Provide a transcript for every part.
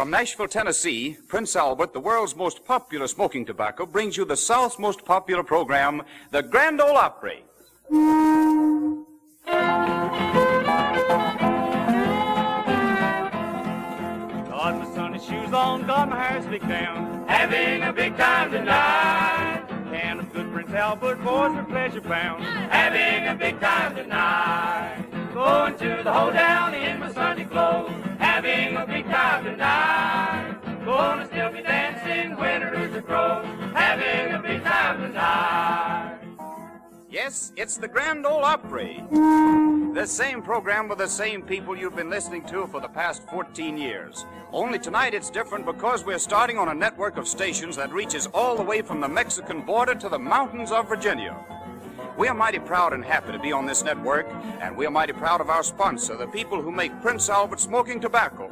From Nashville, Tennessee, Prince Albert, the world's most popular smoking tobacco, brings you the South's most popular program, the Grand Ole Opry. Got my sunny shoes on, got my hair slicked down. Having a big time tonight. Can of good Prince Albert boys are pleasure bound. Having a big time tonight. Going to the hoedown in my Sunday clothes. Having a big time tonight. Gonna still be dancing when the rooster crows. Having a big time tonight. Yes, it's the Grand Ole Opry. The same program with the same people you've been listening to for the past 14 years. Only tonight it's different because we're starting on a network of stations that reaches all the way from the Mexican border to the mountains of Virginia. We are mighty proud and happy to be on this network, and we are mighty proud of our sponsor, the people who make Prince Albert smoking tobacco.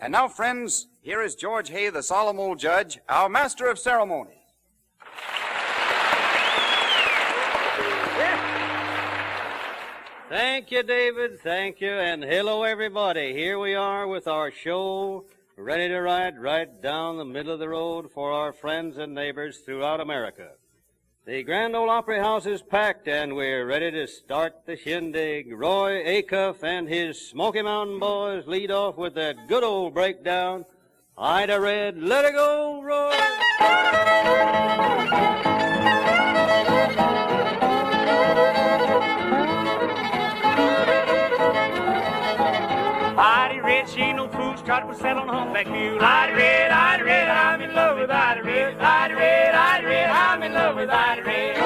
And now, friends, here is George Hay, the solemn old judge, our master of ceremonies. Thank you, David. Thank you. And hello, everybody. Here we are with our show, ready to ride right down the middle of the road for our friends and neighbors throughout America. The Grand Ole Opry House is packed, and we're ready to start the shindig. Roy Acuff and his Smoky Mountain Boys lead off with that good old breakdown. Ida Red, let it go, Roy. To put saddle on humpback mule. Ida Red, Ida Red, I'm in love with Ida Red. Ida Red, Ida Red, I'm in love with Ida Red.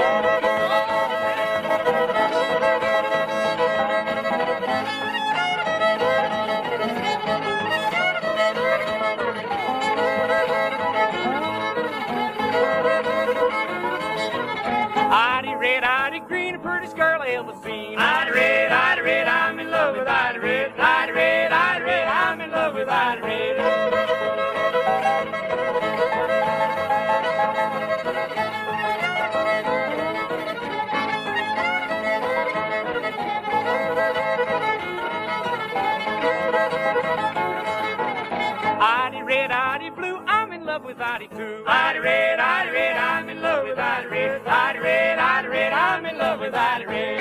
Ida Red, Ida Green, the prettiest girl I ever seen. Ida Red, Ida Red, I'm Red. Ida Red, Ida Red, I'm in love with Ida Red. Ida Red, Ida Blue, I'm in love with Ida too. Ida Red, Ida Red, I'm in love with Ida Red. Ida Red, Ida Red, I'm in love with Ida Red.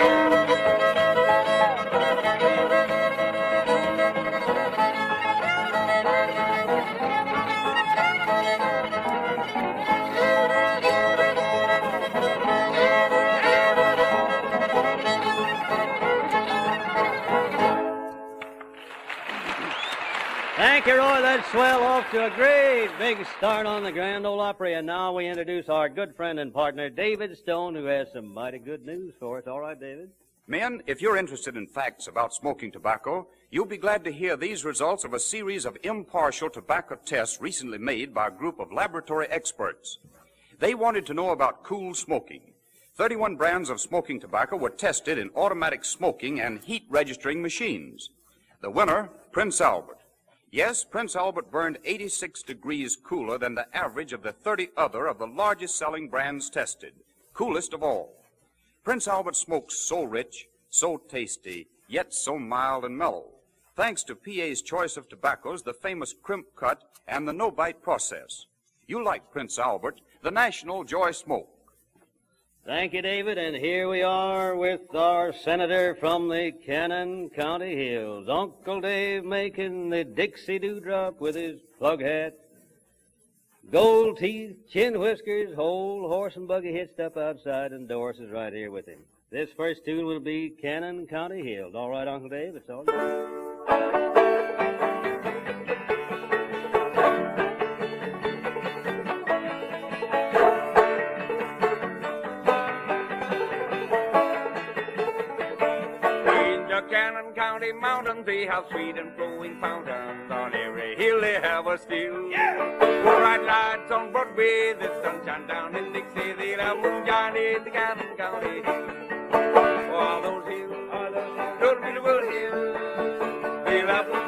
Thank you, Roy. That's swell. Off to a great big start on the Grand Ole Opry. And now we introduce our good friend and partner, David Stone, who has some mighty good news for us. All right, David? Men, if you're interested in facts about smoking tobacco, you'll be glad to hear these results of a series of impartial tobacco tests recently made by a group of laboratory experts. They wanted to know about cool smoking. 31 brands of smoking tobacco were tested in automatic smoking and heat registering machines. The winner, Prince Albert. Yes, Prince Albert burned 86 degrees cooler than the average of the 30 other of the largest selling brands tested. Coolest of all. Prince Albert smokes so rich, so tasty, yet so mild and mellow. Thanks to PA's choice of tobaccos, the famous crimp cut and the no bite process. You like Prince Albert, the national joy smoke. Thank you, David. And here we are with our senator from the Cannon County Hills, Uncle Dave Macon the Dixie Dewdrop with his plug hat. Gold teeth, chin whiskers, whole horse and buggy hitched up outside, and Doris is right here with him. This first tune will be Cannon County Hills. All right, Uncle Dave, it's all yours. County mountains, they have sweet and flowing fountains. On every hill they have a still. Yeah. Bright lights on Broadway, the sunshine down in Dixie. They have moonshine in the Cannon County. All those hills those beautiful hills. They have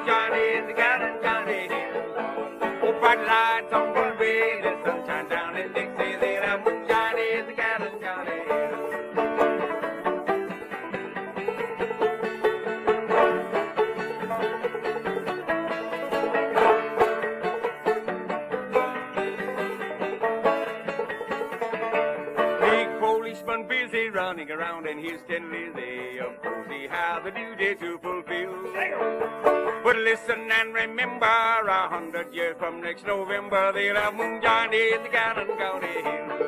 around in Lizzie. Of course he has a duty to fulfill. But listen and remember, a hundred years from next November, they'll have moonshine in the Cannon County Hills.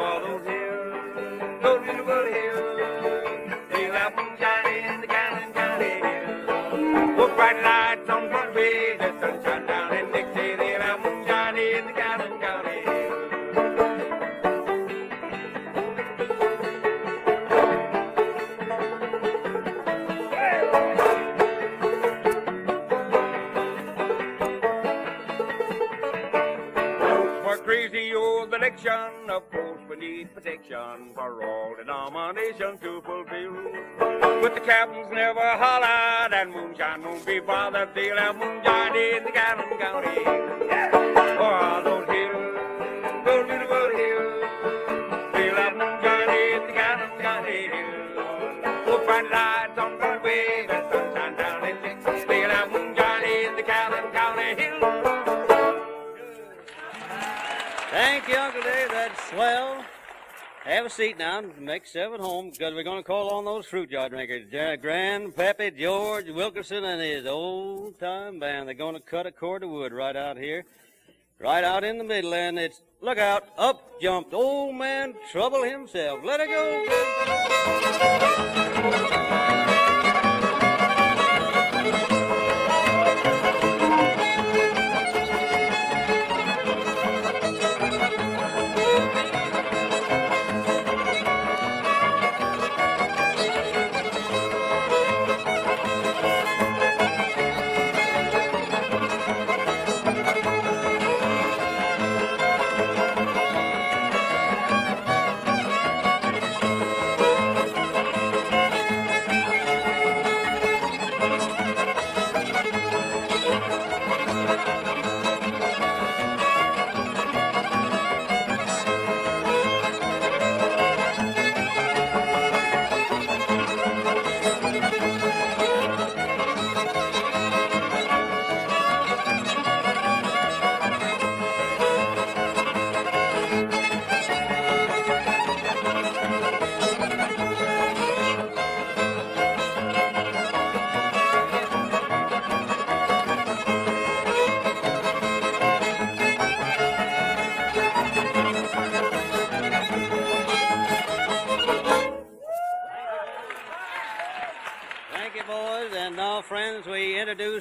Oh, those hills, those beautiful hills, they'll have moonshine in the Cannon County Hills. With bright lights nominations to fulfill. But the captains never hollered and moonshine won't be bothered. They'll have moonshine in the Cannon County. Oh, those hills, those beautiful hills. They'll have moonshine in the hills. We'll find lights on Broadway, the sunshine down in Dixie. They'll have moonshine in the Cannon County. Thank you, Uncle Dave. That's swell. Have a seat now and make yourself at home because we're going to call on those fruit jar drinkers. Ja- Grand Pappy George Wilkerson and his old time band. They're going to cut a cord of wood right out here, right out in the middle. And it's, look out, up jumped old man Trouble himself. Let it go.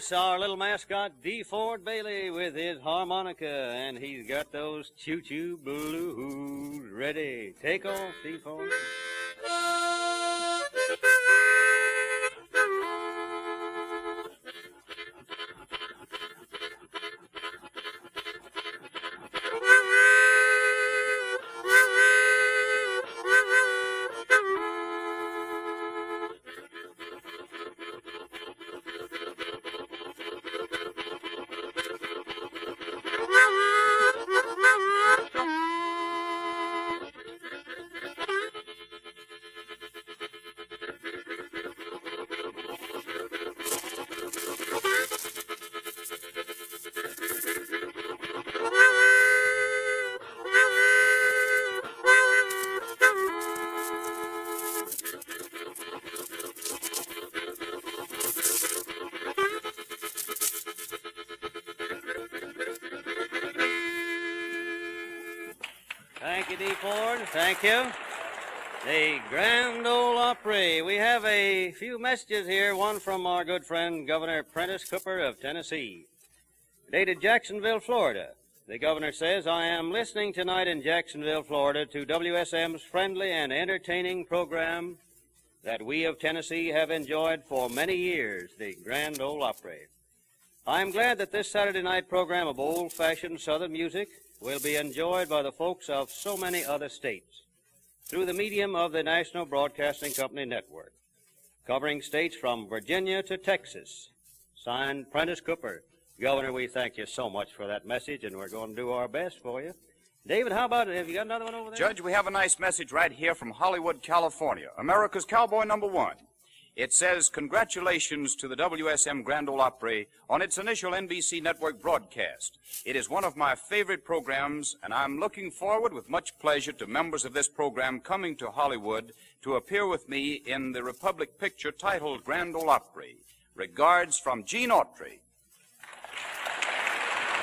Introduce our little mascot, DeFord Bailey, with his harmonica. And he's got those choo choo blues ready. Take off, DeFord. D. Ford. Thank you. The Grand Ole Opry. We have a few messages here. One from our good friend, Governor Prentice Cooper of Tennessee. Dated Jacksonville, Florida. The governor says, I am listening tonight in Jacksonville, Florida to WSM's friendly and entertaining program that we of Tennessee have enjoyed for many years, the Grand Ole Opry. I am glad that this Saturday night program of old fashioned Southern music will be enjoyed by the folks of so many other states through the medium of the National Broadcasting Company Network, covering states from Virginia to Texas. Signed Prentice Cooper. Governor, we thank you so much for that message, and we're going to do our best for you. David, how about it? Have you got another one over there? Judge, we have a nice message right here from Hollywood, California, America's cowboy number one. It says, Congratulations to the WSM Grand Ole Opry on its initial NBC network broadcast. It is one of my favorite programs, and I'm looking forward with much pleasure to members of this program coming to Hollywood to appear with me in the Republic picture titled Grand Ole Opry. Regards from Gene Autry.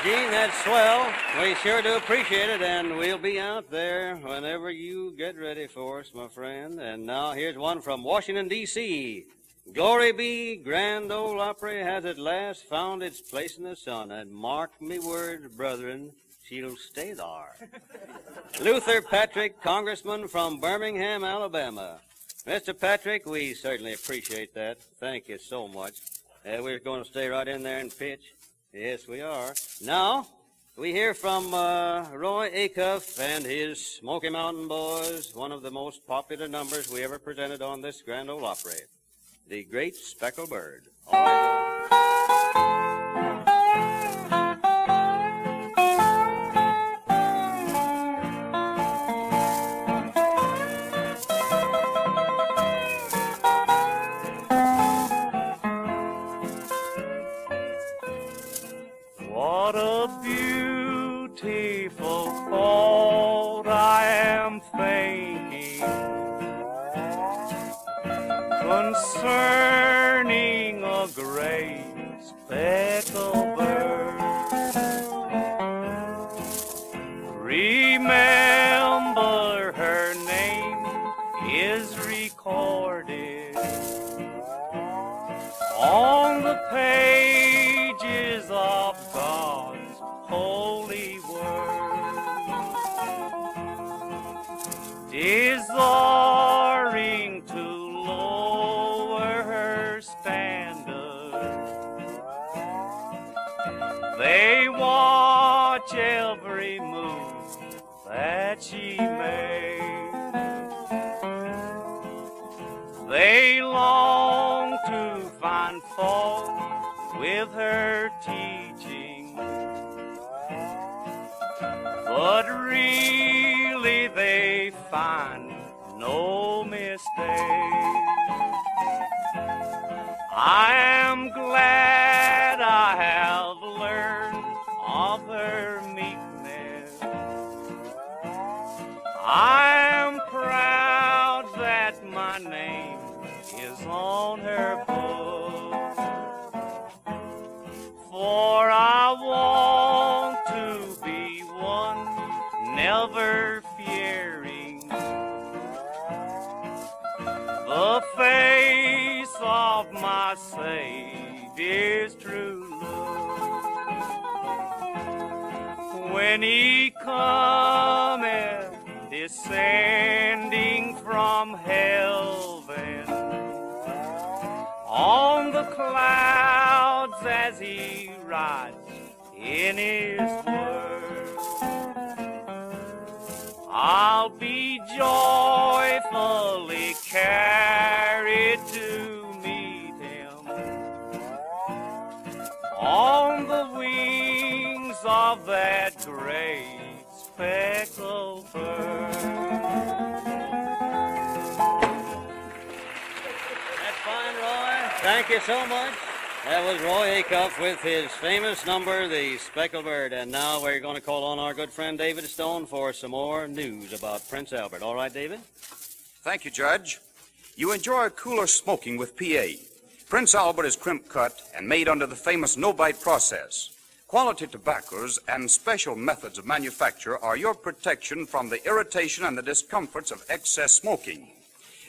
Gene, that's swell. We sure do appreciate it, and we'll be out there whenever you get ready for us, my friend. And now here's one from Washington, D.C. Glory be, Grand Ole Opry has at last found its place in the sun, and mark me words, brethren, she'll stay there. Luther Patrick, Congressman from Birmingham, Alabama. Mr. Patrick, we certainly appreciate that. Thank you so much. Uh, we're going to stay right in there and pitch. Yes, we are. Now, we hear from uh, Roy Acuff and his Smoky Mountain Boys, one of the most popular numbers we ever presented on this Grand Ole Opry, The Great Speckled Bird. Watch every move that she makes. They long to find fault with her teaching, but really they find no mistake. I am glad Savior's true love. When he cometh descending from heaven on the clouds as he rides in his word. I'll be joyfully Thank you so much. That was Roy Acuff with his famous number, The Speckled Bird. And now we're going to call on our good friend David Stone for some more news about Prince Albert. All right, David? Thank you, Judge. You enjoy cooler smoking with PA. Prince Albert is crimp cut and made under the famous no bite process. Quality tobaccos and special methods of manufacture are your protection from the irritation and the discomforts of excess smoking.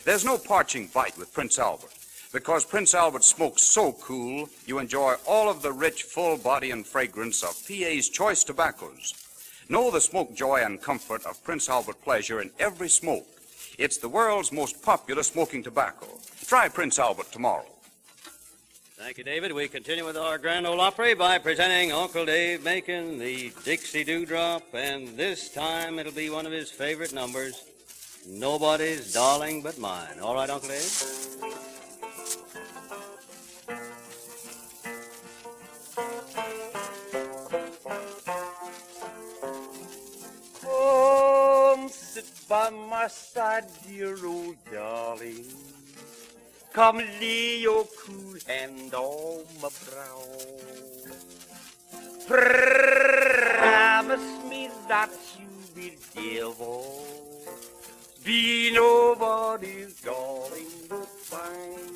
There's no parching bite with Prince Albert. Because Prince Albert smokes so cool, you enjoy all of the rich, full body and fragrance of PA's choice tobaccos. Know the smoke joy and comfort of Prince Albert pleasure in every smoke. It's the world's most popular smoking tobacco. Try Prince Albert tomorrow. Thank you, David. We continue with our Grand Ole Opry by presenting Uncle Dave Macon, the Dixie Dewdrop, and this time it'll be one of his favorite numbers, Nobody's Darling But Mine. All right, Uncle Dave? By my side, dear old darling. Come lay your cool hand on my brow. Promise me that you will never be nobody's darling but mine.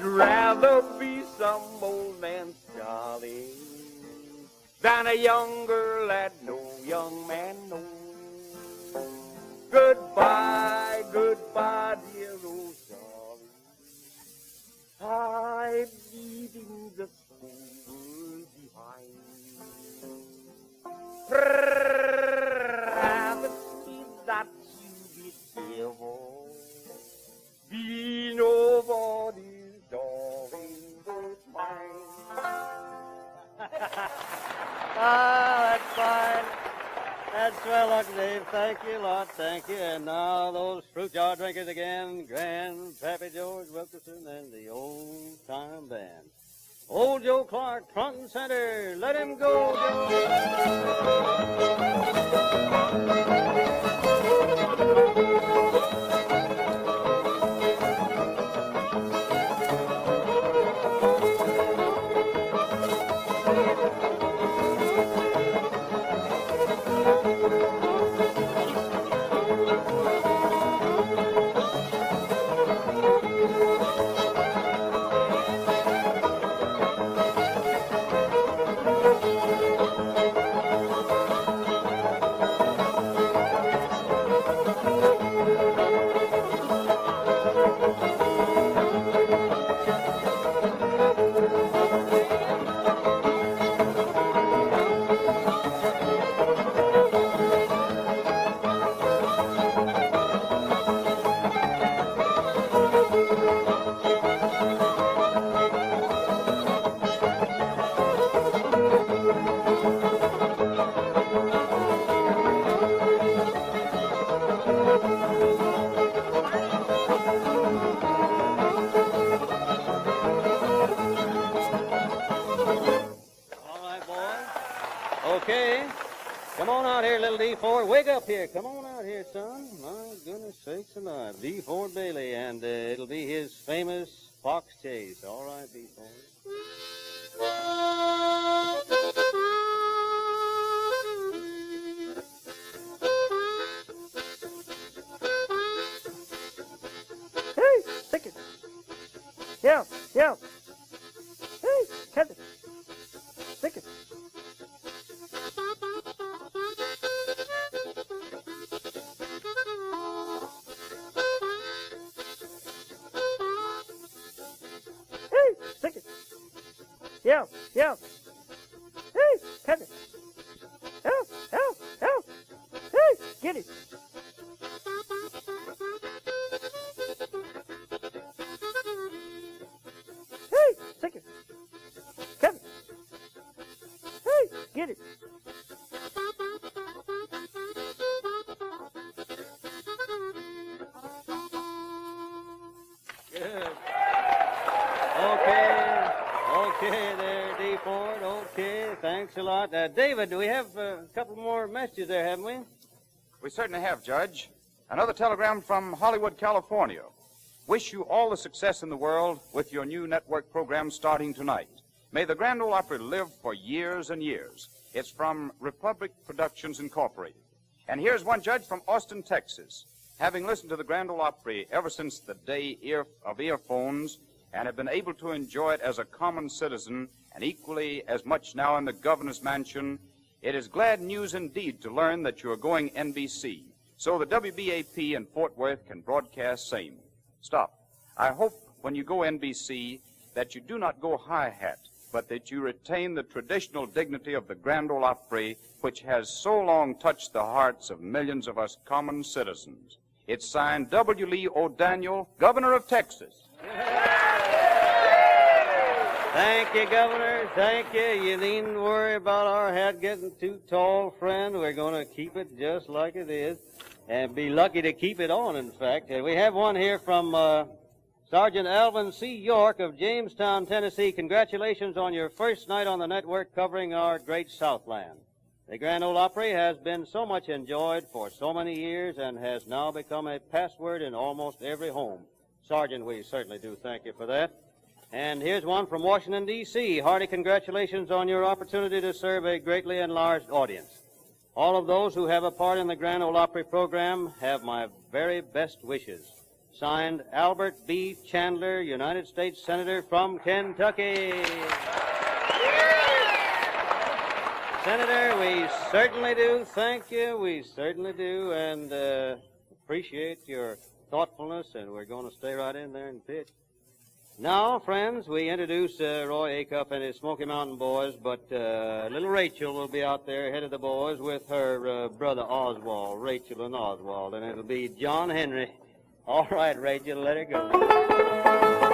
I'd rather be some old man's darling than a young girl that no young man knows. Goodbye, goodbye, dear old darling. I'm leaving the world behind. Swell, Uncle Dave. Thank you a lot. Thank you. And now those fruit jar drinkers again, Grandpappy George Wilkerson and the old time band. Old Joe Clark, front and center. Let him go, Joe. Come on out here, son. My goodness sakes alive. DeFord Bailey, and uh, it'll be his famous fox chase. All right, DeFord. Hey, stick it. Yeah, yeah. Okay there, DeFord. Okay. Thanks a lot. Uh, David, do we have a couple more messages there, haven't we? We certainly have, Judge. Another telegram from Hollywood, California. Wish you all the success in the world with your new network program starting tonight. May the Grand Ole Opry live for years and years. It's from Republic Productions Incorporated. And here's one judge from Austin, Texas. Having listened to the Grand Ole Opry ever since the day of earphones and have been able to enjoy it as a common citizen and equally as much now in the governor's mansion, it is glad news indeed to learn that you are going NBC, so the WBAP in Fort Worth can broadcast same. Stop. I hope when you go NBC that you do not go high hat, but that you retain the traditional dignity of the Grand Ole Opry, which has so long touched the hearts of millions of us common citizens. It's signed W. Lee O'Daniel, Governor of Texas. Thank you, Governor. Thank you. You needn't worry about our hat getting too tall, friend. We're going to keep it just like it is and be lucky to keep it on, in fact. Uh, we have one here from uh, Sergeant Alvin C. York of Jamestown, Tennessee, congratulations on your first night on the network covering our great Southland. The Grand Ole Opry has been so much enjoyed for so many years and has now become a password in almost every home. Sergeant, we certainly do thank you for that. And here's one from Washington, D.C. Hearty congratulations on your opportunity to serve a greatly enlarged audience. All of those who have a part in the Grand Ole Opry program have my very best wishes. Signed, Albert B. Chandler, United States Senator from Kentucky. Senator, we certainly do thank you. We certainly do, and uh, appreciate your thoughtfulness, and we're going to stay right in there and pitch. Now, friends, we introduce uh, Roy Acuff and his Smoky Mountain Boys, but uh, little Rachel will be out there ahead of the boys with her uh, brother Oswald, Rachel and Oswald, and it'll be John Henry. All right, Rachel, let her go.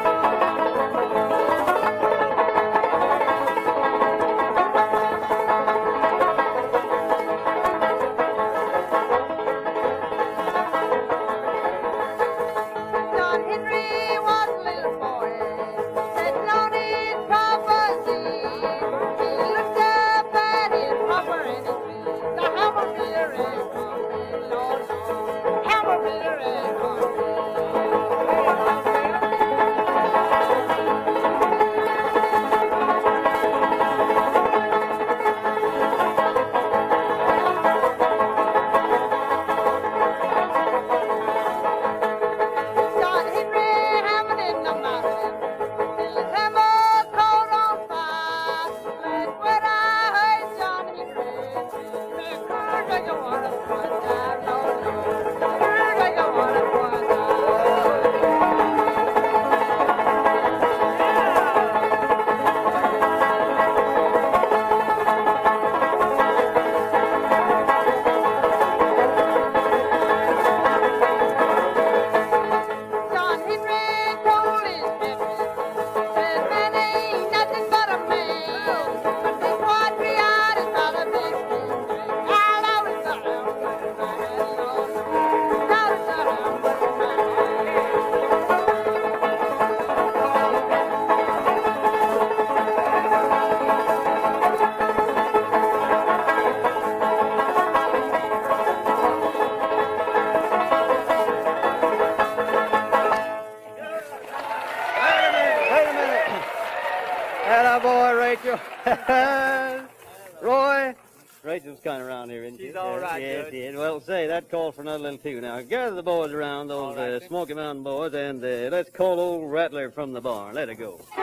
Little tune. Now, gather the boys around, those right, uh. Smoky Mountain boys, and uh, let's call old Rattler from the barn. Let her go. A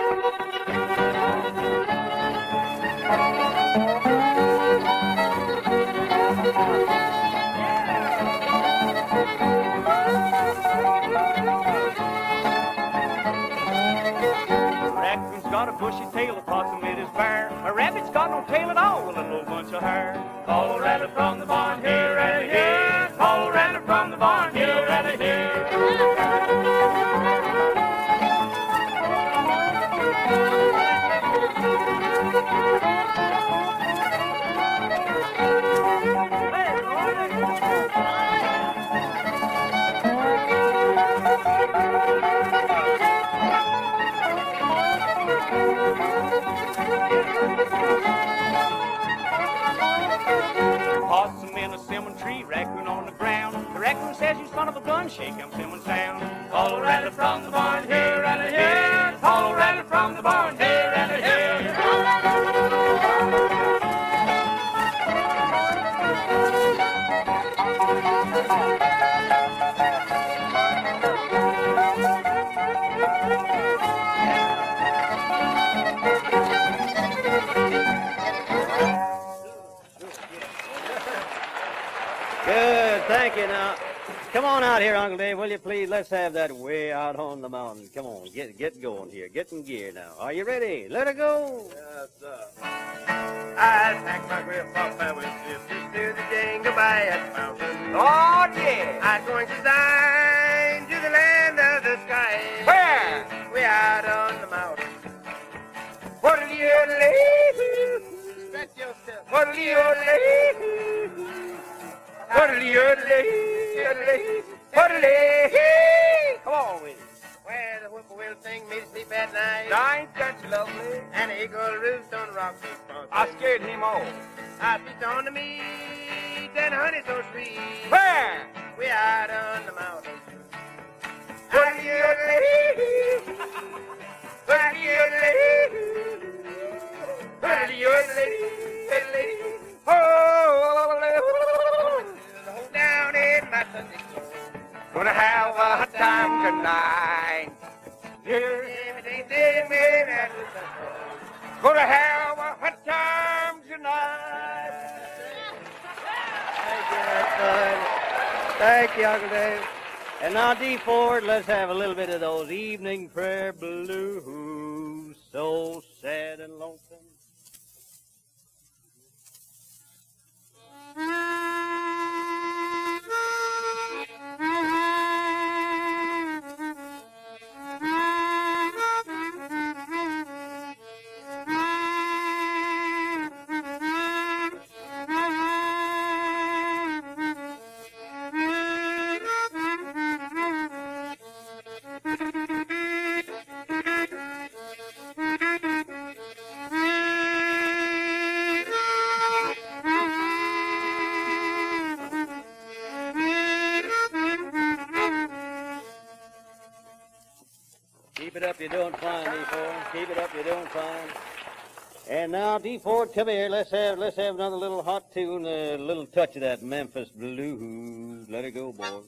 raccoon's got a bushy tail, a possum it is bare. A rabbit's got no tail at all, with a little bunch of hair. Call a rattler from the barn, here, rattler, here. Rattler come on out here, Uncle Dave, will you please? Let's have that way out on the mountain. Come on, get get going here. Get in gear now. Are you ready? Let her go. Yes, sir. I packed my grandpa with sisters to the Dinglebass Mountain. Oh, yeah. I'm going to dine to the land of the sky. Where? We out on the mountain. What'll you leave? Stretch yourself. What'll you leave? Leave? What'll you leave? Come on it. Where the whip little thing me sleep at night. Now ain't that lovely? And an eagle roost on the rock I scared him off. I sit on the meat and honey so sweet. Where? We out on the mountain. Are you lady? Are you lady? Are you lady? Oh, gonna have a time tonight. Gonna have a hot time tonight. Thank you. Thank you, Uncle Dave. And now, DeFord, let's have a little bit of those evening prayer blues. You're doing fine, D Ford. Keep it up, you're doing fine. And now, DeFord, come here. Let's have let's have another little hot tune, a little touch of that Memphis blues. Let it go, boy.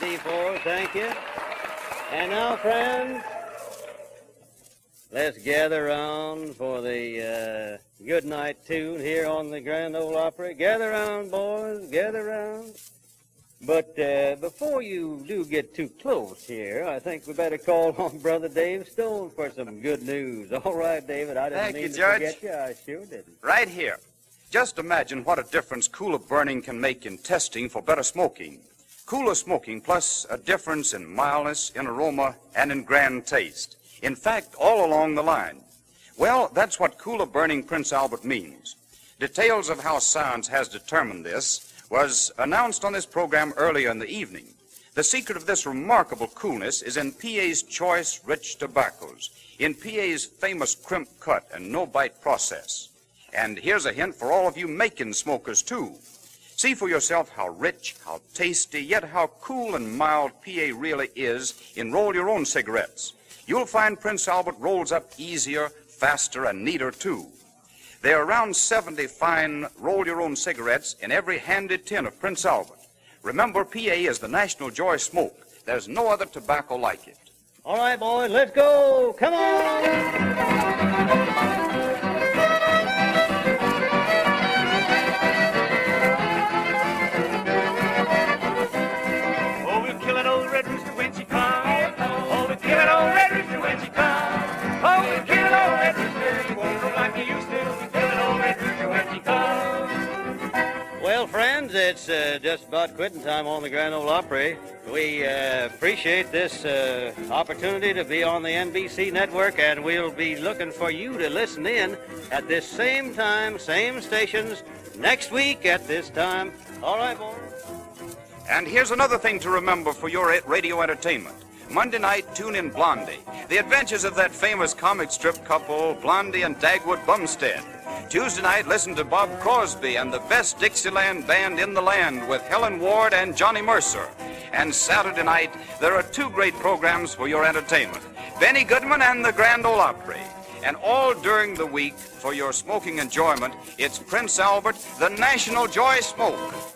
You, DeFord. Thank you. And now, friends, let's gather round for the uh, good night tune here on the Grand Ole Opry. Gather round, boys. Gather round. But uh, before you do get too close here, I think we better call on Brother Dave Stone for some good news. All right, David. I didn't Thank mean you, to Judge. forget you. I sure didn't. Right here. Just imagine what a difference cooler burning can make in testing for better smoking. Cooler smoking plus a difference in mildness, in aroma, and in grand taste. In fact, all along the line. Well, that's what cooler burning Prince Albert means. Details of how science has determined this was announced on this program earlier in the evening. The secret of this remarkable coolness is in PA's choice rich tobaccos, in PA's famous crimp cut and no bite process. And here's a hint for all of you making smokers, too. See for yourself how rich, how tasty, yet how cool and mild PA really is in roll your own cigarettes. You'll find Prince Albert rolls up easier, faster, and neater, too. There are around 70 fine roll your own cigarettes in every handy tin of Prince Albert. Remember, PA is the national joy smoke. There's no other tobacco like it. All right, boys, let's go. Come on. It's uh, just about quitting time on the Grand Ole Opry. We uh, appreciate this uh, opportunity to be on the NBC network, and we'll be looking for you to listen in at this same time, same stations, next week at this time. All right, boys. And here's another thing to remember for your radio entertainment. Monday night, tune in Blondie. The adventures of that famous comic strip couple, Blondie and Dagwood Bumstead. Tuesday night, listen to Bob Crosby and the best Dixieland band in the land with Helen Ward and Johnny Mercer. And Saturday night, there are two great programs for your entertainment Benny Goodman and the Grand Ole Opry. And all during the week, for your smoking enjoyment, it's Prince Albert, the National Joy Smoke.